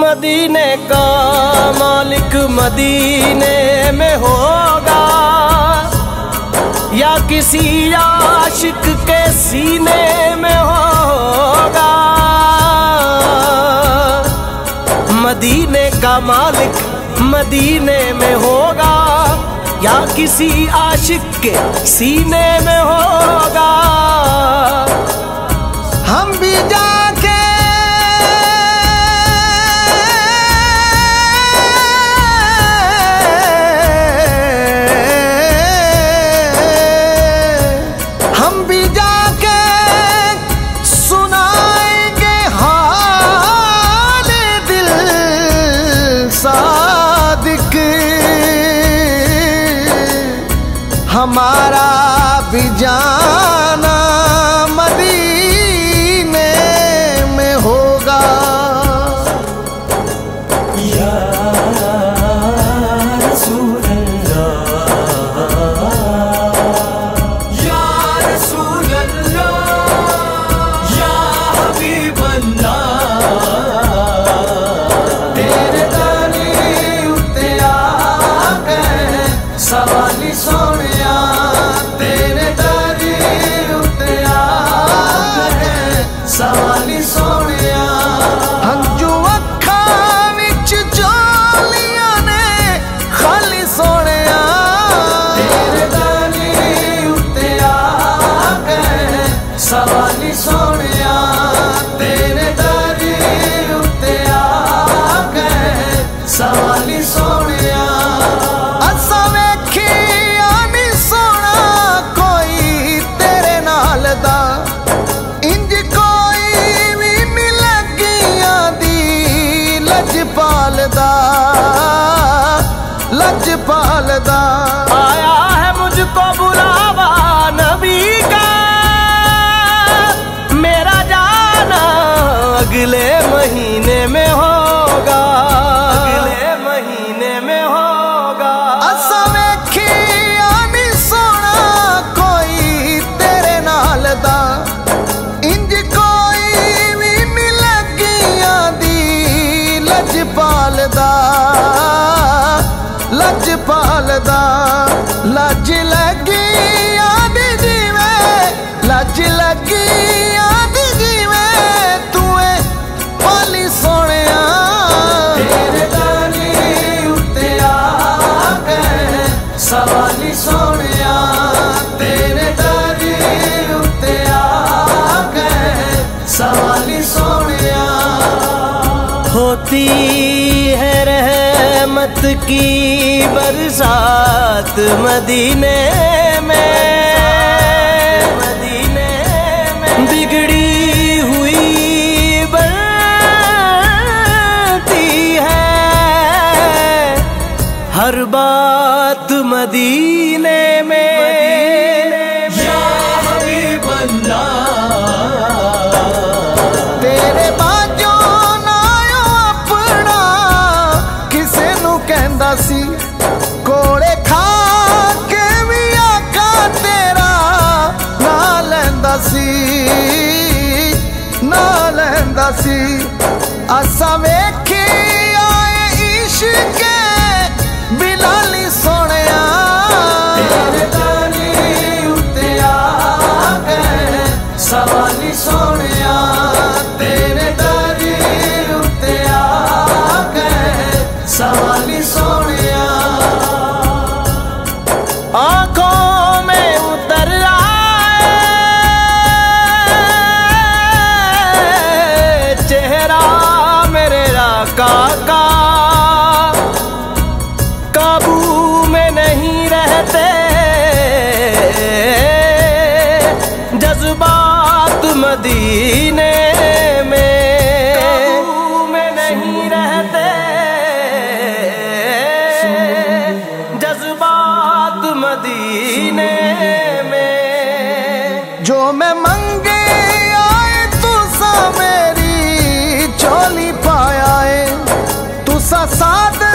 मदीने का मालिक मदीने में होगा। या किसी आशिक के सीने में होगा। मदीने का मालिक मदीने में हो या किसी आशिक के सीने में होगा। हम भी जा हमारा भी जान अगले हुई है रहमत की बरसात मदीने में मदीने में। बिगड़ी हुई बनती है हर बात मदीने में। ਜਾਂਦਾ ਸੀ। ਕੋੜੇ ਖਾ ਕੇ ਵੀ ਆਕਾ ਤੇਰਾ ਨਾ ਲੈਂਦਾ ਸੀ, ਨਾ ਲੈਂਦਾ ਸੀ। ਆਸਾਂ मदीने में में नहीं रहते। जज्बात मदीने में। जो मैं मंगे आए तुसा मेरी चोली पाया है। तुसा साथ